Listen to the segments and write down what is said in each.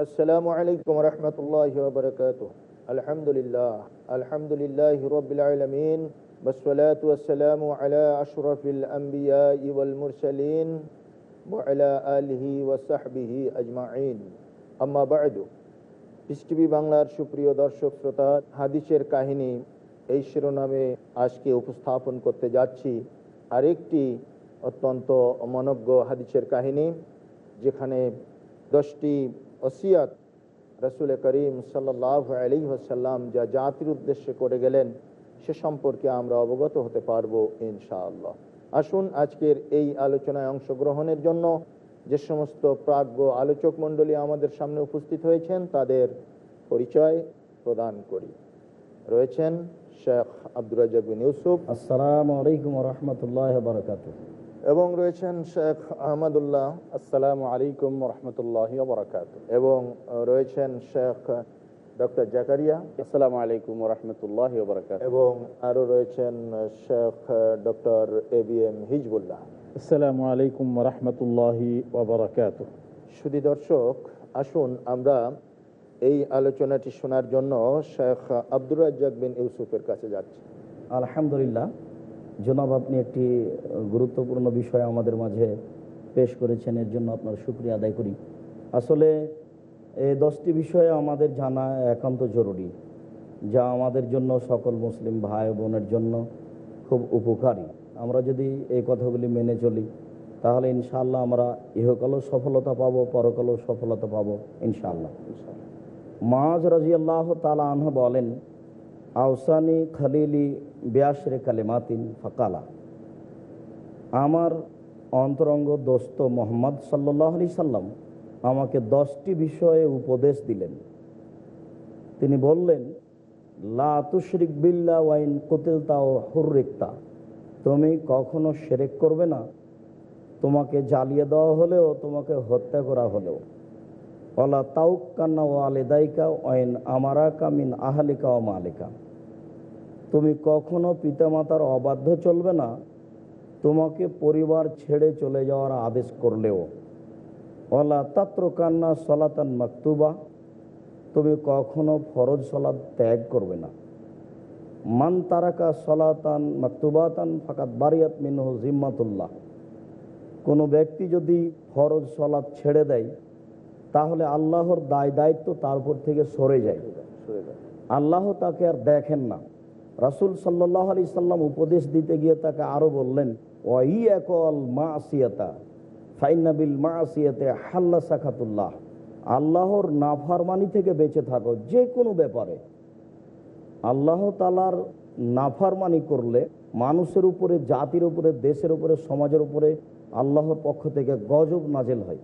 السلام عليكم ورحمة الله وبركاته الحمد لله الحمد لله رب العالمين والصلاة والسلام على أشرف الأنبياء والمرسلين وعلى آله وصحبه أجمعين أما بعد পৃথিবী বাংলার সুপ্রিয় দর্শক শ্রোতা হাদিসের কাহিনী এই শিরোনামে আজকে উপস্থাপন করতে যাচ্ছি আরেকটি অত্যন্ত মনজ্ঞ হাদিসের কাহিনী যেখানে দশটি ওসিয়াত রসুল করিম সাল্লাহ আলী আসাল্লাম যা জাতির উদ্দেশ্যে করে গেলেন, সে সম্পর্কে আমরা অবগত হতে পারব ইনশাআল্লাহ। আসুন আজকের এই আলোচনায় অংশগ্রহণের জন্য যে সমস্ত প্রাজ্ঞ আলোচক মণ্ডলী আমাদের সামনে উপস্থিত হয়েছেন, তাদের পরিচয় প্রদান করি। রয়েছেন শেখ আব্দুল ইউসুফ। আসসালামু আলাইকুম রহমতুল্লাহ এবং রয়েছেন শেখ আহমদুল্লাহ। আসসালামু আলাইকুম রহমতুল্লাহ বরকাত এবং রয়েছেন শেখ ডক্টর জাকারিয়া। আসসালামু আলাইকুম রহমতুল্লাহ বরকাত এবং আরও রয়েছেন Sheikh doctor A B M Hizbullah. আসসালামু আলাইকুম রহমতুল্লাহ বরকাত সুদী দর্শক আসুন আমরা এই আলোচনাটি শোনার জন্য শেখ আব্দুর রাজ্জাক বিন ইউসুফের কাছে যাচ্ছি। আলহামদুলিল্লাহ জনাব, আপনি একটি গুরুত্বপূর্ণ বিষয় আমাদের মাঝে পেশ করেছেন, এর জন্য আপনার শুক্রিয়া আদায় করি। আসলে এই দশটি বিষয়ে আমাদের জানা একান্ত জরুরি, যা আমাদের জন্য সকল মুসলিম ভাই বোনের জন্য খুব উপকারী। আমরা যদি এই কথাগুলি মেনে চলি, তাহলে ইনশাআল্লাহ আমরা ইহকালও সফলতা পাব, পরকালও সফলতা পাবো, ইনশাআল্লাহ। মাজ রাজিয়াল্লাহ তালা আনহ বলেন আউসানি খালিলি ব্যাসরে কালেমাতিন ফাকালা। আমার অন্তরঙ্গ দোস্ত মোহাম্মদ সাল্লাহ আলি সাল্লাম আমাকে দশটি বিষয়ে উপদেশ দিলেন। তিনি বললেন, লা তুশরিক বিল্লা ওয়াইন কুতিলতা ও হুর্রিকতা। তুমি কখনো সেরেক করবে না। তোমাকে জ্বালিয়ে দেওয়া হলেও তোমাকে হত্যা করা হলেও। অলা তাউক কান্না ও আলেদাইকা ওয়াইন আমারা কামিন আহালিকা ও মালিকা। তুমি কখনো পিতামাতার অবাধ্য চলবে না। তোমাকে পরিবার ছেড়ে চলে যাওয়ার আদেশ করলেও। অলা তাত্র কান্না সলাতান মাকতুবা। তুমি কখনো ফরজ সলাদ ত্যাগ করবে না। মান তারাকা সলাতান মাকতুবাতান ফাকাত বারিয়াত মিনহ জিম্মাতুল্লাহ। কোনো ব্যক্তি যদি ফরজ সলাদ ছেড়ে দেয় তাহলে আল্লাহর দায় দায়িত্ব তার উপর থেকে সরে যায়। আল্লাহ তাকে আর দেখেন না। রাসুল সাল্লাহ আলি সাল্লাম উপদেশ দিতে গিয়ে তাকে আরও বললেন ওয়াই একল মা আসিয়াতা ফাইনাবিল মা হাল্লা সাখাতুল্লাহ আল্লাহর নাফারমানি থেকে বেঁচে থাকো যে কোনো ব্যাপারে। আল্লাহ তালার নাফারমানি করলে মানুষের উপরে, জাতির উপরে, দেশের উপরে, সমাজের উপরে আল্লাহর পক্ষ থেকে গজব নাজেল হয়।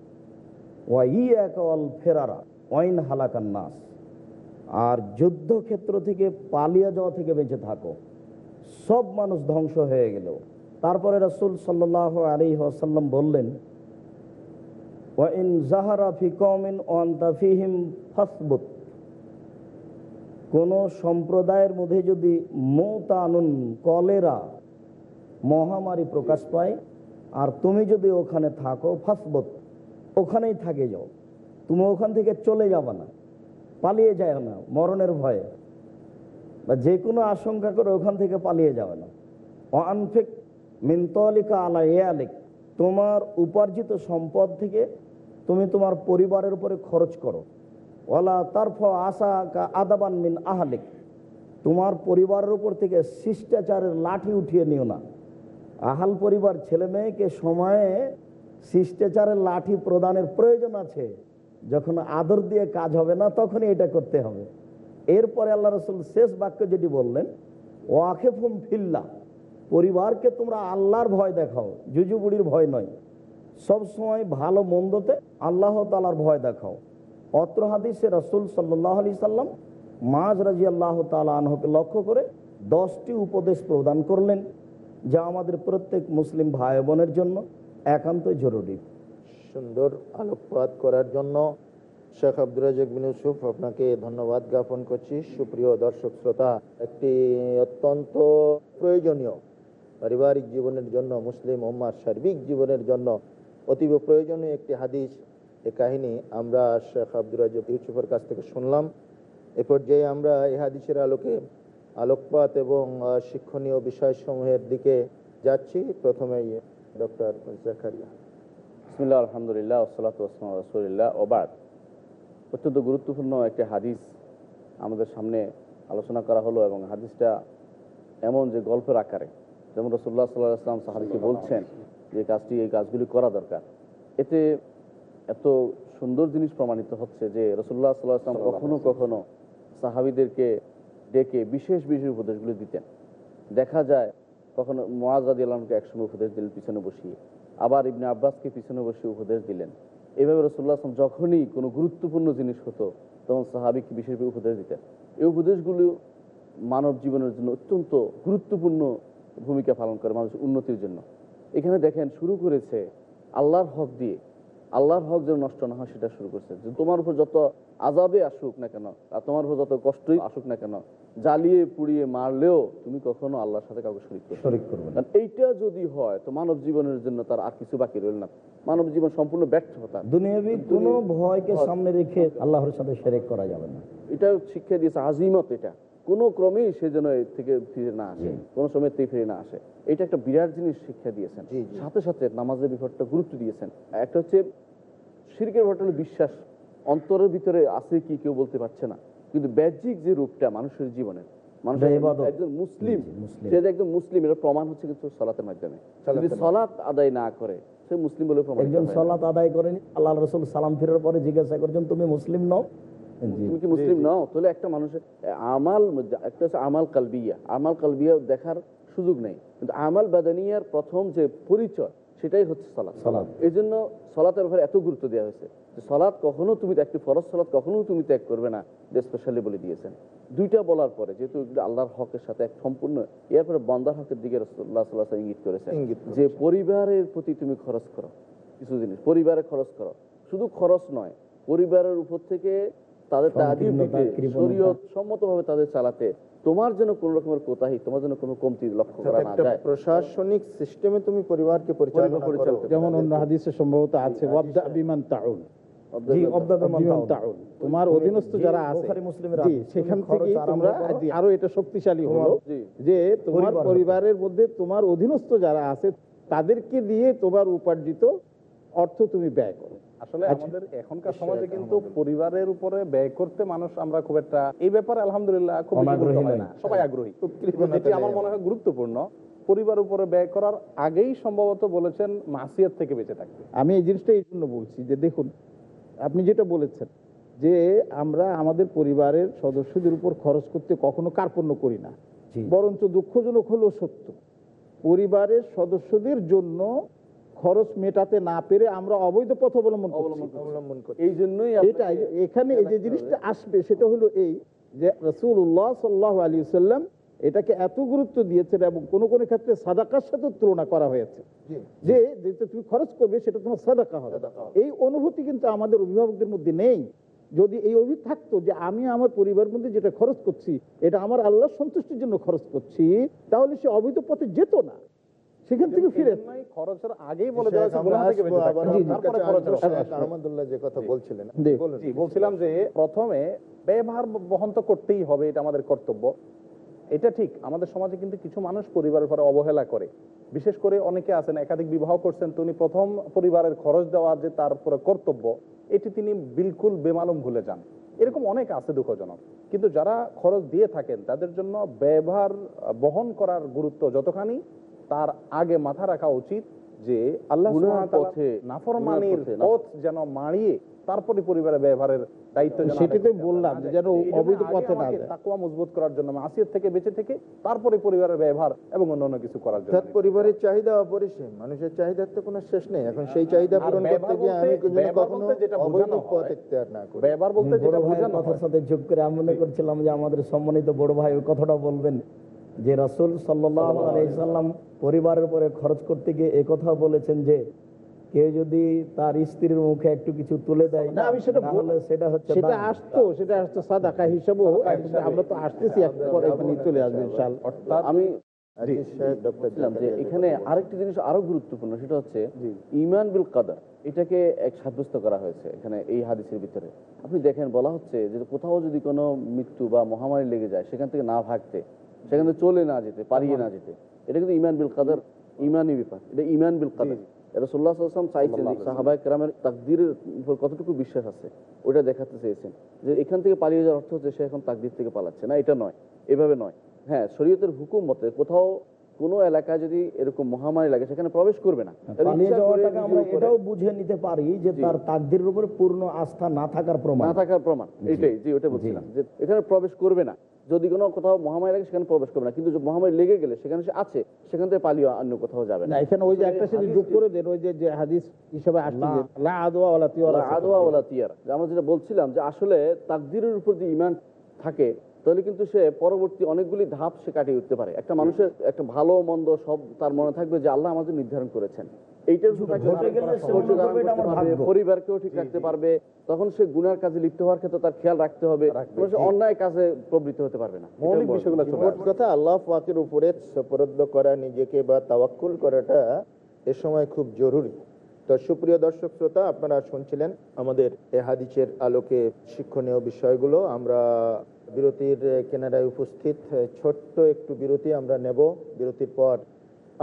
ওয়াই একল ফেরারা, ওয়াইন হালাকান নাস। আর যুদ্ধক্ষেত্র থেকে পালিয়ে যাওয়া থেকে বেঁচে থাকো। সব মানুষ ধ্বংস হয়ে গেল। তারপরে রসুল সাল্লাহ আলী আসাল্লাম বললেন ওয়াইন জাহারা ফাসবুত। কোন সম্প্রদায়ের মধ্যে যদি মৌতানুন কলেরা মহামারী প্রকাশ পায়, আর তুমি যদি ওখানে থাকো, ফাসবত, ওখানেই থাকে যাও। তুমি ওখান থেকে চলে যাবে না। পালিয়ে যায় না, মরণের ভয়ে। বা যে কোনো আশঙ্কা করে ওখান থেকে পালিয়ে যাবে না। অনফেক মিন্তলিকা আলা এ আলেক তোমার উপার্জিত সম্পদ থেকে তুমি তোমার পরিবারের উপরে খরচ করো। ওলা তারফ আশা কা আদাবান মিন আহালিক, তোমার পরিবারের উপর থেকে শিষ্টাচারের লাঠি উঠিয়ে নিও না। আহাল পরিবার ছেলে মেয়েকে সময়ে শিষ্টাচারের লাঠি প্রদানের প্রয়োজন আছে। যখন আদর দিয়ে কাজ হবে না, তখনই এটা করতে হবে। এরপরে আল্লাহ রসুল শেষ বাক্য যেটি বললেন, ওয়াকেফুম ফিল্লা পরিবারকে তোমরা আল্লাহর ভয় দেখাও জুজু বুড়ির ভয় নয়। সব সময় ভালো মন্দতে আল্লাহ তালার ভয় দেখাও। অত্র হাদিসে রসুল সাল্লাহ আলি সাল্লাম মাজ রাজি আল্লাহ তালকে লক্ষ্য করে দশটি উপদেশ প্রদান করলেন, যা আমাদের প্রত্যেক মুসলিম ভাই বোনের জন্য একান্ত জরুরি। সুন্দর আলোকপাত করার জন্য শেখ আব্দুর রাজাক বিন ইউসুফ, আপনাকে ধন্যবাদ জ্ঞাপন করছি। সুপ্রিয় দর্শক শ্রোতা, একটি অত্যন্ত প্রয়োজনীয় পারিবারিক জীবনের জন্য, মুসলিম উম্মার সার্বিক জীবনের জন্য অতীব প্রয়োজনীয় একটি হাদিস, এ কাহিনী আমরা শেখ আব্দুর রাজাক ইউসুফের কাছ থেকে শুনলাম। এ পর্যায়ে আমরা এই হাদিসের আলোকে আলোকপাত এবং শিক্ষণীয় বিষয়সমূহের দিকে যাচ্ছি। প্রথমেই ডক্টর জাকারিয়া। বিসমিল্লাহ, আলহামদুলিল্লাহ ওসলাত ওসলাম রসুলিল্লাহ ওবাদ অত্যন্ত গুরুত্বপূর্ণ একটি হাদিস আমাদের সামনে আলোচনা করা হলো এবং হাদিসটা এমন যে গল্পের আকারে। যেমন রসুল্লাহ সাল্লাহ আসলাম সাহাবিকে বলছেন যে কাজটি, এই কাজগুলি করা দরকার। এতে এত সুন্দর জিনিস প্রমাণিত হচ্ছে যে রসুল্লাহ সাল্লাহ আসলাম কখনো কখনো সাহাবিদেরকে ডেকে বিশেষ বিশেষ উপদেশগুলি দিতেন। দেখা যায় কখনো মোয়াজ রাদি আল্লাহকে একসঙ্গে উপদেশ দিলেন পিছনে বসিয়ে। আবার ইবনে আব্বাসকে পিছনে বসে উপদেশ দিলেন। এভাবে রসুল্লাহ আসলাম যখনই কোনো গুরুত্বপূর্ণ জিনিস হতো, তখন সাহাবিকে বিশেষভাবে উপদেশ দিতেন? এই উপদেশগুলো মানব জীবনের জন্য অত্যন্ত গুরুত্বপূর্ণ ভূমিকা পালন করে মানুষের উন্নতির জন্য। এখানে দেখেন, শুরু করেছে আল্লাহর হক দিয়ে। আল্লাহর হক যেন নষ্ট না হয়, সেটা শুরু করছে। তোমার উপর যত আজাবে আসুক না কেন আর তোমার উপর যত কষ্টই আসুক না কেন জ্বালিয়ে পুড়িয়ে মারলেও তুমি কখনো আল্লাহর সাথে কাউকে করবে না। শরিক করবেন কারণ এইটা যদি হয় তো মানব জীবনের জন্য তার আর কিছু বাকি রইল না। মানব জীবন সম্পূর্ণ ব্যর্থতা দুনিয়াবি কোনো ভয়কে সামনে রেখে আল্লাহর সাথে সেরেক করা যাবে না। এটা শিক্ষা দিয়েছে আজিমত এটা। কোনো ক্রমেই সে যেন এর থেকে ফিরে না আসে কোনো সময় থেকে ফিরে না আসে। এটা একটা বিরাট জিনিস শিক্ষা দিয়েছেন। সাথে সাথে নামাজের ব্যাপারটা গুরুত্ব দিয়েছেন। একটা হচ্ছে শিরকের ব্যাপারটা হলো বিশ্বাস। অন্তরের ভিতরে আছে কি কেউ বলতে পারছে না। কিন্তু বাহ্যিক যে রূপটা মানুষের জীবনে মানুষের একজন মুসলিম জি, জি, মুসলিম। সে যে একজন মুসলিম এটা প্রমাণ হচ্ছে কিন্তু সলাতের মাধ্যমে। যদি সলাত আদায় না করে সে মুসলিম বলে প্রমাণ একজন সলাত আদায় করেনি আল্লাহ রসুল সালাম ফিরার পরে জিজ্ঞাসা করছেন তুমি মুসলিম নও? তুমি কি মুসলিম নও? তাহলে একটা মানুষের আমাল একটা হচ্ছে আমাল কালবিয়া। আমাল কালবিয়া দেখার সুযোগ নেই। কিন্তু আমাল বাদানিয়ার প্রথম যে পরিচয় সেটাই হচ্ছে সলাৎ সালাত। এই জন্য সলাতের উপরে এত গুরুত্ব দেওয়া হয়েছে যে সলাৎ কখনো তুমি একটি ফরজ সলাৎ কখনো তুমি ত্যাগ করবে না স্পেশালি বলে দিয়েছেন। দুইটা বলার পরে যেহেতু আল্লাহর হকের সাথে এক সম্পূর্ণ এরপরে বন্দার হকের দিকে রসুল্লাহ সাল্লাহ ইঙ্গিত করেছেন। যে পরিবারের প্রতি তুমি খরচ করো কিছু জিনিস পরিবারে খরচ করো। শুধু খরচ নয় পরিবারের উপর থেকে তাদের কৃপণতা। সম্মতভাবে তাদের চালাতে তোমার যেন কোন রকমের কোতাহি তোমার যেন কোনো কমতি লক্ষ্য করা না যায়। প্রশাসনিক সিস্টেমে তুমি পরিবারকে পরিচালনা পরিচালনা করো। যেমন অন্য হাদিসে সম্ভবত আছে ওয়াবদা বিমান তাউন। জি অব্দাবে বিমান তাউন। তোমার অধীনস্থ যারা আছে বুখারী মুসলিমের জি হাদিস। সেখান থেকে তোমরা আরও এটা শক্তিশালী হলো যে তোমার পরিবারের মধ্যে তোমার অধীনস্থ যারা আছে তাদেরকে দিয়ে তোমার উপার্জিত অর্থ তুমি ব্যয় করো। আসলে আমাদের এখনকার সমাজে কিন্তু পরিবারের উপরে ব্যয় করতে মানুষ আমরা খুব একটা এই ব্যাপারে আলহামদুলিল্লাহ খুব নয়। না। সবাই আগ্রহী। আমার মনে হয় গুরুত্বপূর্ণ পরিবার উপরে ব্যয় করার আগেই সম্ভবত বলেছেন মাসিয়াত থেকে বেঁচে থাকতে আমি এই জিনিসটা এই জন্য বলছি যে দেখুন আপনি যেটা বলেছেন যে আমরা আমাদের পরিবারের সদস্যদের উপর খরচ করতে কখনো কার্পণ্য করি না। বরঞ্চ দুঃখজনক হলেও সত্য। পরিবারের সদস্যদের জন্য খরচ মেটাতে না পেরে আমরা অবৈধ পথ অবলম্বন অবলম্বন করি এই জন্যই এটা এখানে এই যে জিনিসটা আসবে সেটা হলো এই যে রসুল্লাহ সাল্লাহ আলী সাল্লাম এটাকে এত গুরুত্ব দিয়েছেন এবং কোন কোন ক্ষেত্রে সাদাকার সাথে তুলনা করা হয়েছে। যে যেটা তুমি খরচ করবে সেটা তোমার সাদাকা হবে। এই অনুভূতি কিন্তু আমাদের অভিভাবকদের মধ্যে নেই। যদি এই অভিযোগ থাকতো যে আমি আমার পরিবার মধ্যে যেটা খরচ করছি এটা আমার আল্লাহ সন্তুষ্টির জন্য খরচ করছি তাহলে সে অবৈধ পথে যেত না। সেখান থেকে ফিরে। খরচের আগেই বলে দেওয়া থেকে তারপরে যে কথা বলছিলেন। বলছিলাম যে প্রথমে ব্যয়ভার বহন তো করতেই হবে এটা আমাদের কর্তব্য। এটা ঠিক আমাদের সমাজে কিন্তু কিছু মানুষ পরিবারের পরে অবহেলা করে। বিশেষ করে অনেকে আছেন একাধিক বিবাহ করছেন তো উনি প্রথম পরিবারের খরচ দেওয়া যে তার উপরে কর্তব্য এটি তিনি বিলকুল বেমালুম ভুলে যান। এরকম অনেক আছে দুঃখজনক। কিন্তু যারা খরচ দিয়ে থাকেন তাদের জন্য ব্যবহার বহন করার গুরুত্ব যতখানি তার আগে মাথা রাখা উচিত যে আল্লাহ পথে- নাফরমানির পথে যেন মাড়িয়ে তারপরে পরিবারের ব্যবহারের দায়িত্ব যেন সেটি আদায় তো করতে বললাম না যে যায়। যেন অবৈধ পথে না আমাকে মজবুত করার জন্য মাসিয়ত থেকে বেঁচে থেকে তারপরে পরিবারের ব্যবহার এবং অন্যান্য কিছু করার জন্য। পরিবারের চাহিদা অপরিসীম। মানুষের চাহিদার তো কোনো শেষ নেই। এখন সেই চাহিদা পূরণ করতে গিয়ে আমি বলতে- যেন ব্যবহার কখনো অবৈধ পথ। না করি। ব্যবহার বলতে যেটা বোঝানো কথার সাথে যোগ করে আমি মনে করছিলাম যে আমাদের সম্মানিত বড় ভাই ওই কথাটা বলবেন। যে রাসুল সাল্লাহ আলাইসাল্লাম পরিবারের পরে খরচ করতে গিয়ে এ কথা বলেছেন যে কেউ যদি তার স্ত্রীর মুখে একটু কিছু তুলে দেয় না, আমি সেটা সেটা হচ্ছে সেটা আসতো সেটা আসতো সাদাকা হিসাবেও আমরা তো আসতেছি এখানে চলে আসবে ইনশাআল্লাহ। আমি আজিজ সাহেব, ডক্টর বলছিলাম যে জাকারিয়া এখানে আরেকটি জিনিস আরও গুরুত্বপূর্ণ সেটা হচ্ছে ইমান বিল কাদার এটাকে এক সাব্যস্ত করা হয়েছে এখানে এই হাদিসের ভিতরে। আপনি দেখেন বলা হচ্ছে যে কোথাও যদি কোনো মৃত্যু বা মহামারী লেগে যায় সেখান থেকে না ভাগতে সেখান চলে না যেতে পারিয়ে না যেতে। এটা কিন্তু ইমান বিল কাদার ইমানই ব্যাপার। এটা ইমান বিল কাদার। রসুল্লাহ আসলাম চাইছেন সাহাবাই কেরামের তাকদিরের উপর কতটুকু বিশ্বাস আছে ওটা দেখাতে চেয়েছেন। যে এখান থেকে পালিয়ে যাওয়ার অর্থ হচ্ছে সে এখন তাকদির থেকে পালাচ্ছে। না এটা নয়। এভাবে নয়। হ্যাঁ শরীয়তের হুকুম মতে কোথাও কোনো এলাকায় যদি এরকম মহামারী লাগে সেখানে প্রবেশ করবে না। আমরা এটাও বুঝে নিতে পারি যে তার তাকদিরের উপরে পূর্ণ আস্থা না থাকার প্রমাণ। না থাকার প্রমাণ। এটাই জি ওটা বলছিলাম যে এখানে প্রবেশ করবে না। যদি কোনো কোথাও মহামারী লাগে সেখানে প্রবেশ করবে না। কিন্তু মহামারী লেগে গেলে সেখানে সে আছে সেখান থেকে পালিয়ে অন্য কোথাও যাবে না। এখানে ওই যে একটা সেটি যোগ করে দেন ওই যে হাদিস হিসাবে আমরা যেটা বলছিলাম যে আসলে তাকদিরের উপর যে ইমান থাকে তাহলে কিন্তু সে পরবর্তী অনেকগুলি ধাপ সে কাটিয়ে উঠতে পারে। একটা মানুষের একটা ভালো মন্দ সব তার মনে থাকবে যে আল্লাহ আমাদের নির্ধারণ করেছেন। এইটার। পরিবারকেও ঠিক রাখতে পারবে। তখন সে গুনার কাজে লিপ্ত হওয়ার ক্ষেত্রে তার খেয়াল রাখতে হবে। সে অন্যায় কাজে প্রবৃত্ত হতে পারবে না। মৌলিক বিষয়গুলো কথা আল্লাহ পাকের উপরে সপরদ্দ করা নিজেকে বা তাওয়াক্কুল করাটা এ সময় খুব জরুরি। তো সুপ্রিয় দর্শক শ্রোতা আপনারা শুনছিলেন আমাদের এ হাদিসের আলোকে শিক্ষণীয় বিষয়গুলো। আমরা বিরতির কেনারায় উপস্থিত। ছোট্ট একটু বিরতি আমরা নেব। বিরতির পর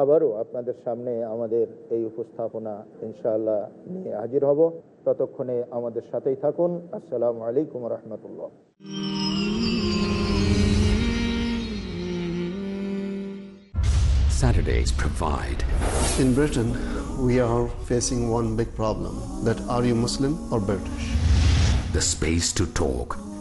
আবারও আপনাদের সামনে আমাদের এই উপস্থাপনা ইনশাআল্লাহ নিয়ে হাজির হব ততক্ষণে আমাদের সাথেই থাকুন আসসালামু আলাইকুম রহমতুল্লাহ Saturdays provide. In Britain, we are facing one big problem that are you Muslim or British? The space to talk.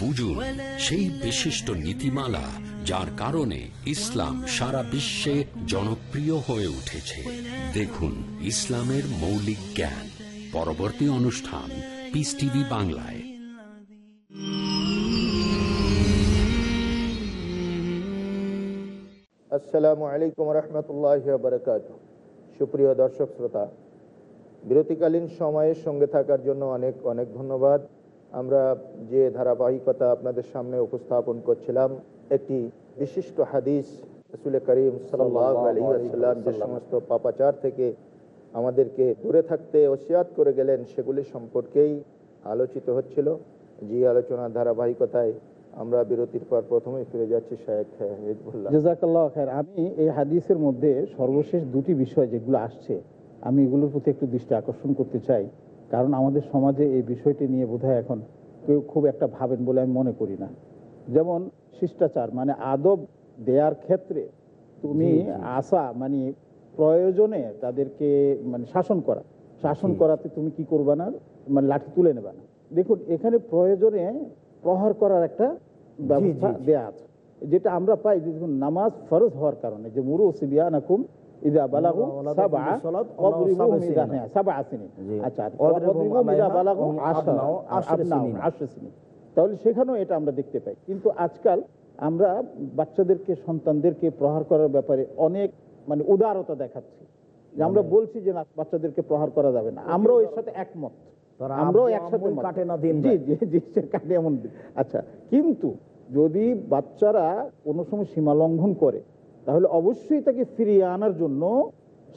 বুঝুন সেই বিশিষ্ট নীতিমালা যার কারণে ইসলাম সারা বিশ্বে জনপ্রিয় হয়ে উঠেছে। দেখুন ইসলামের মৌলিক জ্ঞান। পরবর্তী অনুষ্ঠান পিস টিভি বাংলায়। আসসালামু আলাইকুম রহমতুল্লাহ বারকাত সুপ্রিয় দর্শক শ্রোতা বিরতিকালীন সময়ের সঙ্গে থাকার জন্য অনেক অনেক ধন্যবাদ। আমরা যে ধারাবাহিকতা আপনাদের সামনে উপস্থাপন করছিলাম একটি বিশিষ্ট হাদিস রসুল করিম সাল্লাম যে সমস্ত পাপাচার থেকে আমাদেরকে দূরে থাকতে ওসিয়াত করে গেলেন সেগুলি সম্পর্কেই আলোচিত হচ্ছিল। যে আলোচনার ধারাবাহিকতায় আমরা বিরতির পর প্রথমে ফিরে যাচ্ছি খায়ের আমি এই হাদিসের মধ্যে সর্বশেষ দুটি বিষয় যেগুলো আসছে আমি এগুলোর প্রতি একটু দৃষ্টি আকর্ষণ করতে চাই। কারণ আমাদের সমাজে এই বিষয়টি নিয়ে বোধহয় এখন কেউ খুব একটা ভাবেন বলে আমি মনে করি না। যেমন শিষ্টাচার মানে আদব দেয়ার ক্ষেত্রে তুমি আসা মানে প্রয়োজনে তাদেরকে মানে শাসন করা। শাসন করাতে তুমি কি করবে না? মানে লাঠি তুলে নেবে না। দেখুন এখানে প্রয়োজনে প্রহার করার একটা ব্যবস্থা দেয়া আছে। যেটা আমরা পাই দেখুন নামাজ ফরজ হওয়ার কারণে যে মুরু সিবিয়ানাকুম ইদা বালাগু সাবআ ওয়াদরিবুহুম ইদা হ্যাঁ সাবআ সিনিন আচ্ছা ওয়াদরিবুহুম ইদা বালাগু আশরা আবনাউ সিনিন তাহলে সেখানেও এটা আমরা দেখতে পাই। কিন্তু আজকাল আমরা বাচ্চাদেরকে সন্তানদেরকে প্রহার করার ব্যাপারে অনেক মানে উদারতা দেখাচ্ছি। যে আমরা বলছি যে না বাচ্চাদেরকে প্রহার করা যাবে না। আমরাও এর সাথে একমত। আমরাও একসাথে কাটে না দিন জি জি জি কাটে এমন দিন। আচ্ছা কিন্তু যদি বাচ্চারা কোনো সময় সীমা লঙ্ঘন করে তাহলে অবশ্যই তাকে ফিরিয়ে আনার জন্য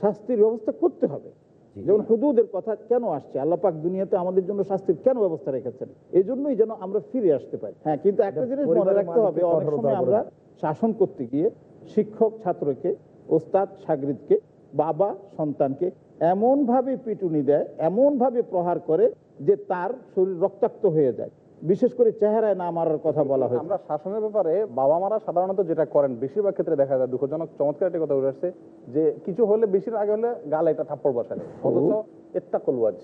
শাস্তির ব্যবস্থা করতে হবে। যেমন হুদুদের কথা কেন আসছে? আল্লাহ পাক দুনিয়াতে আমাদের জন্য শাস্তির কেন ব্যবস্থা রেখেছেন? এই জন্যই যেন আমরা ফিরে আসতে পারি। হ্যাঁ কিন্তু একটা জিনিস মনে রাখতে হবে অনেক সময় আমরা শাসন করতে গিয়ে শিক্ষক ছাত্রকে ওস্তাদ সাগরিদকে বাবা সন্তানকে এমনভাবে পিটুনি দেয় এমনভাবে প্রহার করে যে তার শরীর রক্তাক্ত হয়ে যায়। বিশেষ করে চেহারায় না মারার কথা বলা হয়েছে। আমরা শাসনের ব্যাপারে বাবা মারা সাধারণত যেটা করেন বেশিরভাগ ক্ষেত্রে দেখা যায় দুঃখজনক চমৎকার একটা কথা উঠে আসছে যে কিছু হলে বেশির আগে হলে গালে একটা থাপ্পড় বসালে অথচ এত্তা কলুয়াজ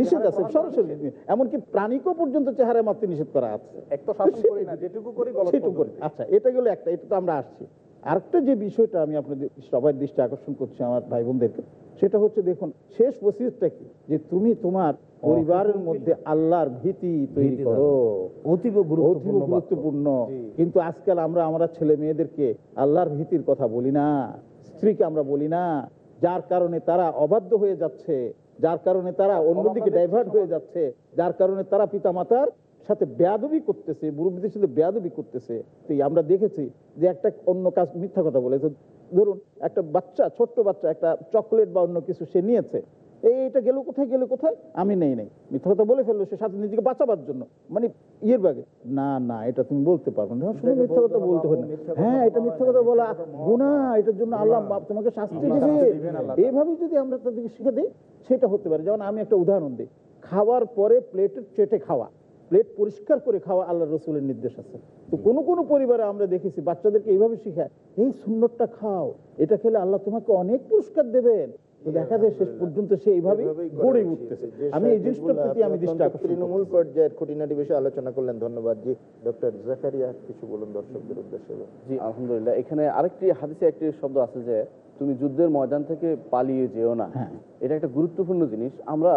নিষেধ আছে সরাসরি এমনকি প্রাণীকেও পর্যন্ত চেহারায় মারতে নিষেধ করা আছে। এক তো শাসন করি না যেটুকু করি সেটুকু করি। আচ্ছা এটা গেলো একটা এটা তো আমরা আসছি। আরেকটা যে বিষয়টা আমি আপনাদের সবাই দৃষ্টি আকর্ষণ করছি আমার ভাই বোনদেরকে সেটা হচ্ছে দেখুন শেষ বসিসটা কি? যে তুমি তোমার পরিবারের মধ্যে আল্লাহর ভীতি তৈরি করো। অতীব গুরুত্বপূর্ণ গুরুত্বপূর্ণ। কিন্তু আজকাল আমরা আমরা ছেলে মেয়েদেরকে আল্লাহর ভীতির কথা বলি না স্ত্রীকে আমরা বলি না যার কারণে তারা অবাধ্য হয়ে যাচ্ছে যার কারণে তারা অন্যদিকে ডাইভার্ট হয়ে যাচ্ছে যার কারণে তারা পিতামাতার সাথে বেয়াদবি করতেছে মুরব্বীদের সাথে বেয়াদবি করতেছে। আমরা দেখেছি যে একটা অন্য কাজ মিথ্যা কথা বলে ধরুন একটা বাচ্চা ছোট্ট বাচ্চা একটা চকলেট বা অন্য কিছু সে নিয়েছে। এই এটা গেল কোথায় গেলে কোথায়? আমি নেই নেই। মিথ্যা কথা বলে ফেলল সে সাথে নিজেকে বাঁচাবার জন্য। মানে ইয়ের বাগে না না এটা তুমি বলতে পারবে না। শুধু মিথ্যা কথা বলতে হবে না। হ্যাঁ এটা মিথ্যা কথা বলা গুণা এটার জন্য আল্লাহ তোমাকে শাস্তি দেবে। এইভাবে যদি আমরা তাদেরকে শিখে দিই সেটা হতে পারে। যেমন আমি একটা উদাহরণ দিই। খাওয়ার পরে প্লেটের চেটে খাওয়া। প্লেট পরিষ্কার করে খাওয়া আল্লাহ রসুলের নির্দেশ আছে। তো কোনো কোনো পরিবারে আমরা দেখেছি বাচ্চাদেরকে এইভাবে শিখায় এই সুন্নতটা খাও এটা খেলে আল্লাহ তোমাকে অনেক পুরস্কার দেবেন। দেখা যায় শেষ পর্যন্ত সে এইভাবে গড়ে গড়ে উঠতেছে। আমি এই জিনিসটার প্রতি আমি দৃষ্টি তৃণমূল পর্যায়ের খুঁটিনাটি বিষয়ে আলোচনা করলেন। ধন্যবাদ জি। ডক্টর জাকারিয়া কিছু বলুন দর্শকদের উদ্দেশ্যে। জি আলহামদুলিল্লাহ। এখানে আরেকটি হাদিসে একটি শব্দ আছে যে তুমি যুদ্ধের ময়দান থেকে পালিয়ে যেও না। হ্যাঁ। এটা একটা গুরুত্বপূর্ণ জিনিস। আমরা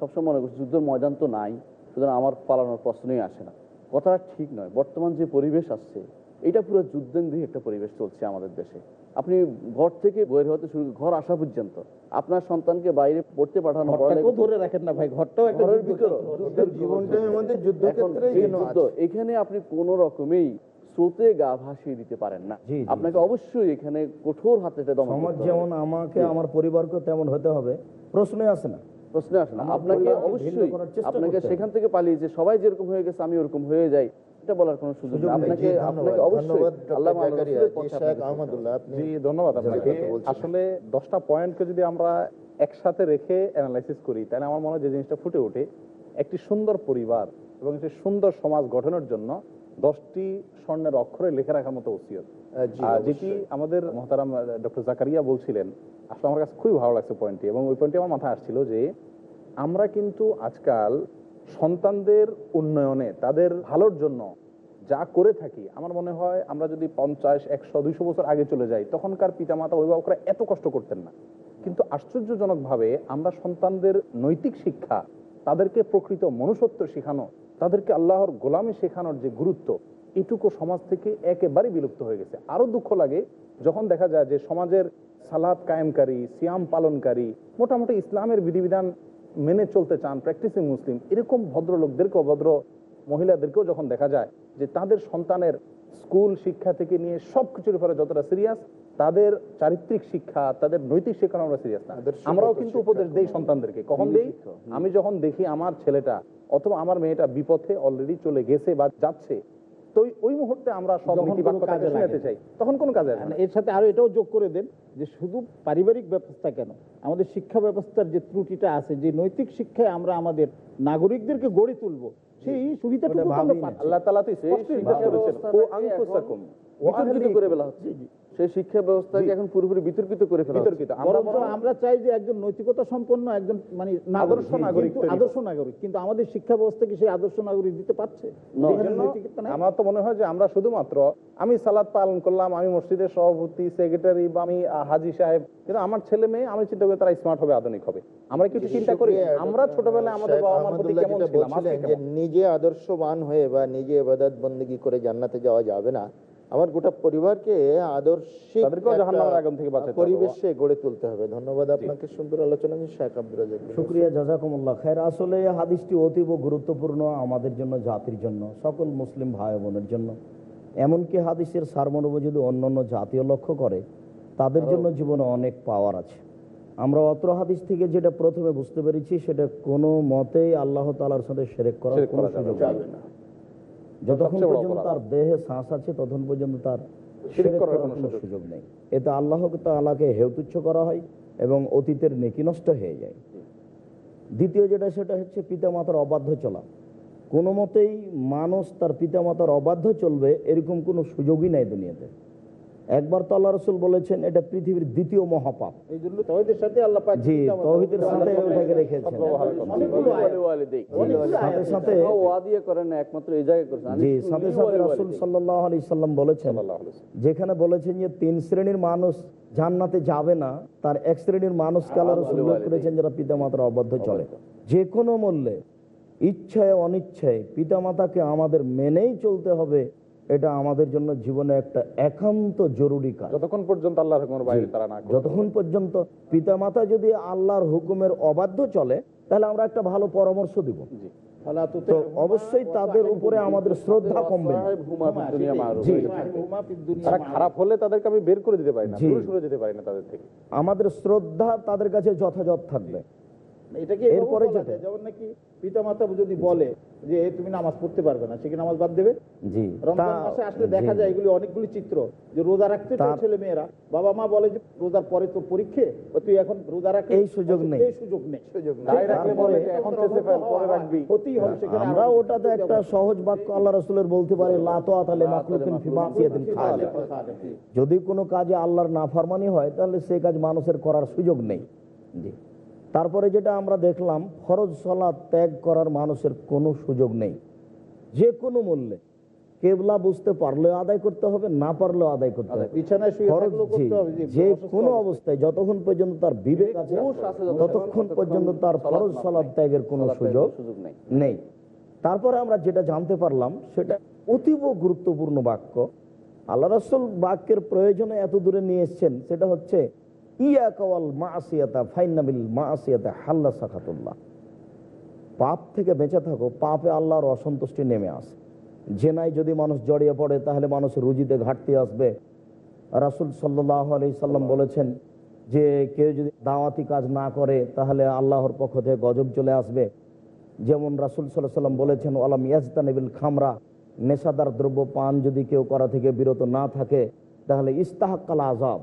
সবসময় মনে করছি যুদ্ধের ময়দান তো নাই। সুতরাং আমার পালানোর প্রশ্নই আসে না। কথাটা ঠিক নয়। বর্তমান যে পরিবেশ আসছে এটা পুরো যুদ্ধেন্দ্রিক একটা পরিবেশ চলছে আমাদের দেশে। আপনি ঘর থেকে বের হতে শুরু ঘর আসা পর্যন্ত। আপনার সন্তানকে বাইরে পড়তে পাঠানো ধরে রাখেন না ভাই ঘরটাও ঘরের ভিতরে ওদের জীবনটাই আমাদের এখন আপনি কোন রকমেই স্রোতে গা ভাসিয়ে দিতে পারেন না। আপনাকে অবশ্যই এখানে কঠোর হাতে। যেমন আমাকে আমার পরিবারকে তেমন হতে হবে প্রশ্নই আসে না। প্রশ্ন আসে না। আপনাকে অবশ্যই আপনাকে সেখান থেকে পালিয়ে যে সবাই যেরকম হয়ে গেছে আমি ওরকম হয়ে যাই এটা বলার কোনো সুযোগ সুযোগ নেই। নেই। আপনাকে আপনাকে অবশ্যই আল্লাহ এবং আল্লাহর জাকারিয়া। রাসূলের জি, পথে শেখ আপনাকে চলতে হবে। আহমদুল্লাহ, আপনি জি ধন্যবাদ আপনাকে। আসলে দশটা পয়েন্টকে যদি আমরা একসাথে রেখে অ্যানালাইসিস করি তাহলে আমার মনে হয় যে জিনিসটা ফুটে ওঠে। একটি সুন্দর পরিবার এবং একটি সুন্দর সমাজ গঠনের জন্য দশটি স্বর্ণের অক্ষরে লিখে রাখার মতো ওসিয়ত। আহ, জি, আর যেটি আমাদের মহতারাম ডক্টর জাকারিয়া বলছিলেন আসলে আমার কাছে খুবই ভালো লাগছে পয়েন্টটি এবং ওই পয়েন্টটি আমার মাথায় আসছিল যে আমরা কিন্তু আজকাল সন্তানদের উন্নয়নে, তাদের ভালোর জন্য যা করে থাকি, আমার মনে হয় আমরা যদি পঞ্চাশ, একশো, দুইশো বছর আগে চলে যাই, তখনকার পিতামাতা, অভিভাবকরা এত কষ্ট করতেন না। কিন্তু আশ্চর্যজনকভাবে আমরা সন্তানদের নৈতিক শিক্ষা, তাদেরকে প্রকৃত মনুষ্যত্ব শেখানো, তাদেরকে আল্লাহর গোলামি শেখানোর যে গুরুত্ব এটুকু সমাজ থেকে একেবারে বিলুপ্ত হয়ে গেছে। আরও দুঃখ লাগে যখন দেখা যায় যে সমাজের সালাদ কায়েমকারী সিয়াম পালনকারী মোটামুটি ইসলামের বিধিবিধান মেনে চলতে চান প্র্যাকটিসিং মুসলিম এরকম ভদ্রলোকদেরকেও ভদ্র মহিলাদেরকেও যখন দেখা যায় যে তাদের সন্তানের স্কুল শিক্ষা থেকে নিয়ে সব কিছুর উপরে যতটা সিরিয়াস তাদের চারিত্রিক শিক্ষা তাদের নৈতিক শিক্ষা আমরা সিরিয়াস না। আমরাও কিন্তু উপদেশ দেই সন্তানদেরকে। কখন দেই? আমি যখন দেখি আমার ছেলেটা অথবা আমার মেয়েটা বিপথে অলরেডি চলে গেছে বা যাচ্ছে তো ওই- মুহূর্তে আমরা সব কাজে লাগাতে চাই। তখন কোন কাজে এর সাথে আরও এটাও যোগ করে দেন যে শুধু পারিবারিক ব্যবস্থা কেন? আমাদের শিক্ষা ব্যবস্থার যে ত্রুটিটা আছে যে নৈতিক শিক্ষায় আমরা আমাদের নাগরিকদেরকে গড়ে তুলবো সেই সুবিধাটুকু। আল্লাহ তাআলা তো সেই শিক্ষা করেছেন। ও ব্যবস্থাটাকে করে ফেলা হচ্ছে। সেই শিক্ষা ব্যবস্থাকে এখন পুরোপুরি বিতর্কিত করে ফেলা বিতর্কিত। আমরা বরঞ্চ বরং- আমরা চাই যে একজন নৈতিকতা সম্পন্ন একজন মানে আদর্শ নাগরিক আদর্শ নাগরিক। কিন্তু আমাদের শিক্ষা ব্যবস্থা কি সেই আদর্শ নাগরিক দিতে পারছে? যেখানে জন্য নৈতিকতা নাই? আমার তো মনে হয় যে আমরা শুধুমাত্র আমি সালাদ পালন করলাম আমি মসজিদের সভাপতি সেক্রেটারি বা আমি হাজি সাহেব কিন্তু আমার ছেলে মেয়ে আমি চিন্তা করি তারা স্মার্ট হবে আধুনিক হবে। আমরা কি একটু চিন্তা করি। আমরা ছোটবেলায় আমাদের বাবা মার প্রতি কেমন ছিলাম? নিজে আদর্শবান হয়ে বা নিজে এবাদত বন্দী করে জান্নাতে যাওয়া যাবে না। আমার গোটা পরিবারকে আদর্শিক পরিবেশে গড়ে তুলতে হবে। ধন্যবাদ আপনাকে। সুন্দর আলোচনা শেখ আব্দুল শুক্রিয়া জাজাকুমুল্লাহ। খের আসলে হাদিসটি অতীব গুরুত্বপূর্ণ আমাদের জন্য জাতির জন্য সকল মুসলিম ভাই বোনের জন্য। এমনকি হাদিসের সারমর্ম যদি অন্যান্য জাতীয় লক্ষ্য করে তাদের জন্য জীবনে অনেক পাওয়ার আছে। আমরা অত্র হাদিস থেকে যেটা প্রথমে বুঝতে পেরেছি সেটা কোনো মতেই আল্লাহ তালার সাথে সেরেক করার কোনো সুযোগ না। যতক্ষণ পর্যন্ত তার দেহে শ্বাস আছে ততক্ষণ পর্যন্ত তার সুযোগ নেই। এতে আল্লাহ তালাকে হেউতুচ্ছ করা হয় এবং অতীতের নেকি নষ্ট হয়ে যায়। দ্বিতীয় যেটা সেটা হচ্ছে পিতামাতার অবাধ্য চলা। কোনো মতেই মানুষ তার পিতামাতার অবাধ্য চলবে এরকম কোনো সুযোগই নাই দুনিয়াতে। একবার তো আল্লাহ রসুল বলেছেন এটা পৃথিবীর দ্বিতীয় মহাপাপ। এই জন্য তহিদের সাথে আল্লাহ জি তহিদের সাথে ওটাকে রেখেছেন। সাথে সাথে করেন একমাত্র এই জায়গায় করেছেন। জি সাথে সাথে ওয়ালি সাল্লাহ আলি সাল্লাম বলেছেন যেখানে বলেছেন যে তিন শ্রেণির মানুষ জান্নাতে যাবে না তার এক শ্রেণির মানুষকে আল্লাহ রসুল উল্লেখ করেছেন যারা পিতামাতার অবাধ্য চলে। যে কোনো মূল্যে ইচ্ছায় অনিচ্ছায় পিতামাতাকে আমাদের মেনেই চলতে হবে এটা আমাদের জন্য জীবনে একটা একান্ত জরুরি কাজ। যতক্ষণ পর্যন্ত আল্লাহর হুকুমের বাইরে তারা না যতক্ষণ পর্যন্ত পিতামাতা যদি আল্লাহর হুকুমের অবাধ্য চলে তাহলে আমরা একটা ভালো পরামর্শ দিব। অবশ্যই তাদের উপরে আমাদের শ্রদ্ধা কমবে তারা খারাপ হলে তাদেরকে আমি বের করে দিতে পারি না দূরে সরে যেতে পারি না তাদের থেকে। আমাদের শ্রদ্ধা তাদের কাছে যথাযথ থাকবে। এটাকে এরপরে এরপরে যেমন নাকি পিতামাতা যদি বলে যে তুমি নামাজ পড়তে পারবে না সে নামাজ বাদ দেবে? জি রমজান মাসে আসলে দেখা যায় এগুলি অনেকগুলি চিত্র যে রোজা রাখতে ছেলে মেয়েরা বাবা মা বলে যে রোজার পরে তো পরীক্ষে তুই এখন রোজা রাখলে এই সুযোগ নেই। এই সুযোগ নেই। সুযোগ নেই। রাখলে বলে এখন চেষে ফেল পরে রাখবি। হতেই হবে সেখানে আমরা আরো- ওটাতে একটা সহজ বাক্য আল্লাহ রসুলের বলতে পারি ফি মাসিয়াতিন। যদি কোনো কাজে আল্লাহর নাফরমানি হয় তাহলে সেই কাজ মানুষের করার সুযোগ নেই। জি। তারপরে যেটা আমরা দেখলাম ফরজ সলা ত্যাগ করার মানুষের কোনো সুযোগ নেই। যে কোনো মূল্যে। কেবলা বুঝতে পারলেও আদায় করতে হবে না পারলেও আদায় করতে হবে। যে কোনো অবস্থায়। যতক্ষণ পর্যন্ত তার বিবেক আছে ততক্ষণ পর্যন্ত তার ফরজ সলাদ ত্যাগের কোনো সুযোগ নেই। তারপরে আমরা যেটা জানতে পারলাম সেটা অতীব গুরুত্বপূর্ণ বাক্য। আল্লাহ রসুল বাক্যের প্রয়োজনে এত দূরে নিয়ে এসছেন সেটা হচ্ছে ইয়া কওয়াল মা আসিয়াতা ফাইনাবিল মা আসিয়াতা হাল্লা সাখাতুল্লাহ পাপ থেকে বেঁচে থাকো পাপে আল্লাহর অসন্তুষ্টি নেমে আসে। জেনায় যদি মানুষ জড়িয়ে পড়ে তাহলে মানুষ রুজিতে ঘাটতি আসবে। রাসুল সাল্লাহ আলি সাল্লাম বলেছেন যে কেউ যদি দাওয়াতি কাজ না করে তাহলে আল্লাহর পক্ষ থেকে গজব চলে আসবে। যেমন রাসুল সাল্লাহ সাল্লাম বলেছেন আলাম ইয়াজতানিবিল খামরা নেশাদার দ্রব্য পান যদি কেউ করা থেকে বিরত না থাকে তাহলে ইস্তাহাক্কাল আজাব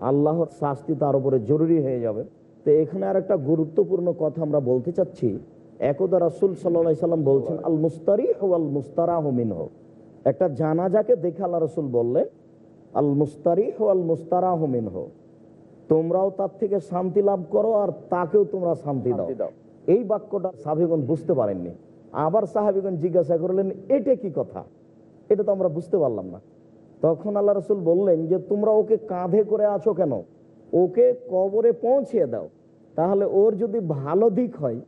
আল্লাহর শাস্তি তার উপরে জরুরি হয়ে যাবে। তো এখানে আর একটা গুরুত্বপূর্ণ কথা আমরা বলতে চাচ্ছি। একদা রাসুল সাল্লাহ সাল্লাম বলছেন আল মুস্তারি আল মুস্তারা মিন হোক একটা জানাজাকে দেখে আল্লাহ রসুল বললেন আল মুস্তারি আল মুস্তারা মিন হোক তোমরাও তার থেকে শান্তি লাভ করো আর তাকেও তোমরা শান্তি দাও। শান্তি দাও। এই বাক্যটা সাহাবিগণ বুঝতে পারেননি। আবার সাহাবিগণ জিজ্ঞাসা করলেন এটা কি কথা? এটা তো আমরা বুঝতে পারলাম না। তখন আল্লাহ রসুল বললেন যে তোমরা ওকে কাঁধে করে আছো কেন? ওকে কবরে পৌঁছিয়ে দাও। তাহলে ওর যদি ভালো দিক হয়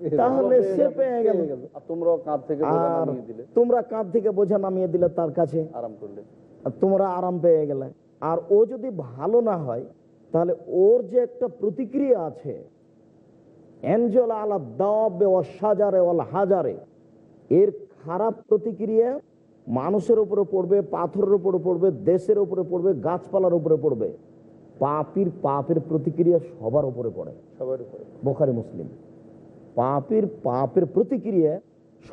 তাহলে সে পেয়ে গেল। তোমরা কাঁধ থেকে বোঝা নামিয়ে দিলে তার কাছে। আরাম করলে। তোমরা আরাম পেয়ে গেলে। আর ও যদি ভালো না হয় তাহলে ওর যে একটা প্রতিক্রিয়া আছে অ্যাঞ্জেল আলা দাবে ও সাজারে ওল হাজারে এর খারাপ প্রতিক্রিয়া মানুষের উপরে পড়বে পাথরের উপরে পড়বে দেশের উপরে পড়বে গাছপালার উপরে পড়বে। পাপির পাপের প্রতিক্রিয়া সবার উপরে পড়ে। সবার উপরে বোখারি মুসলিম। পাপির পাপের প্রতিক্রিয়া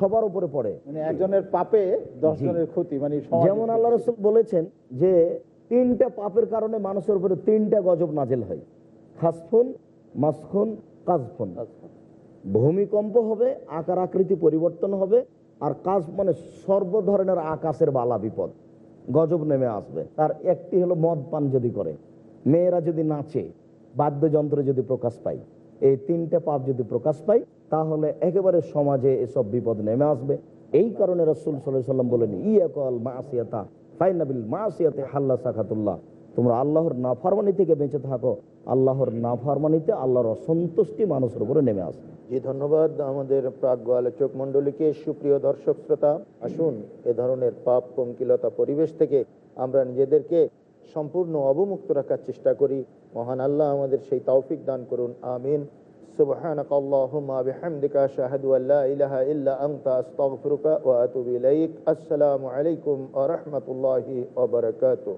সবার উপরে পড়ে। মানে একজনের পাপে দশ জি। জনের ক্ষতি মানে যেমন আল্লাহ রসুল বলেছেন যে তিনটা পাপের কারণে মানুষের উপরে তিনটা গজব নাজেল হয়। খাসফুন মাসখুন কাজফুন। ভূমিকম্প হবে আকার আকৃতি পরিবর্তন হবে আর কাজ মানে সর্ব ধরনের আকাশের বালা বিপদ। গজব নেমে আসবে। তার একটি হলো মদ পান যদি করে, মেয়েরা যদি নাচে, বাদ্যযন্ত্র যদি প্রকাশ পায়, এই তিনটে পাপ যদি প্রকাশ পায়, তাহলে একেবারে সমাজে এসব বিপদ নেমে আসবে। এই কারণে রসুল সাল্লাহ সাল্লাম বলেন, ইয়াকল মাসিয়াতা, ফাইনাবিল মাসিয়াতে হাল্লা সাখাতুল্লাহ তোমরা আল্লাহর নাফারমানি থেকে বেঁচে থাকো। আল্লাহর নাফারমানিতে আল্লাহর অসন্তুষ্টি মানুষের উপরে নেমে আসবে জি ধন্যবাদ আমাদের প্রাজ্ঞ আলোচক মন্ডলীকে সুপ্রিয় দর্শক শ্রোতা আসুন এ ধরনের পাপ পঙ্কিলতা পরিবেশ থেকে আমরা নিজেদেরকে সম্পূর্ণ অবমুক্ত রাখার চেষ্টা করি মহান আল্লাহ আমাদের সেই তৌফিক দান করুন আমিন سبحانك اللهم بحمدك أشهد أن لا إله إلا أنت أستغفرك وأتوب إليك السلام عليكم ورحمة الله وبركاته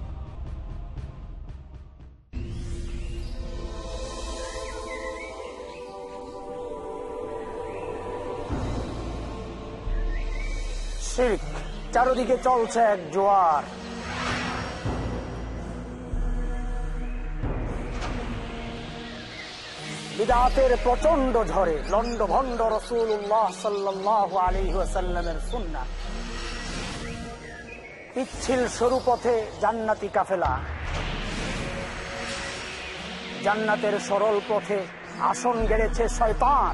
শির্ক চারদিকে চলছে এক জোয়ার। প্রচণ্ড ঝড়ে লন্ড ভন্ড রসুল্লাহ সাল্লাহ পিচ্ছিল সরু পথে জান্নাতি কাফেলা। জান্নাতের সরল পথে আসন গেড়েছে শয়তান।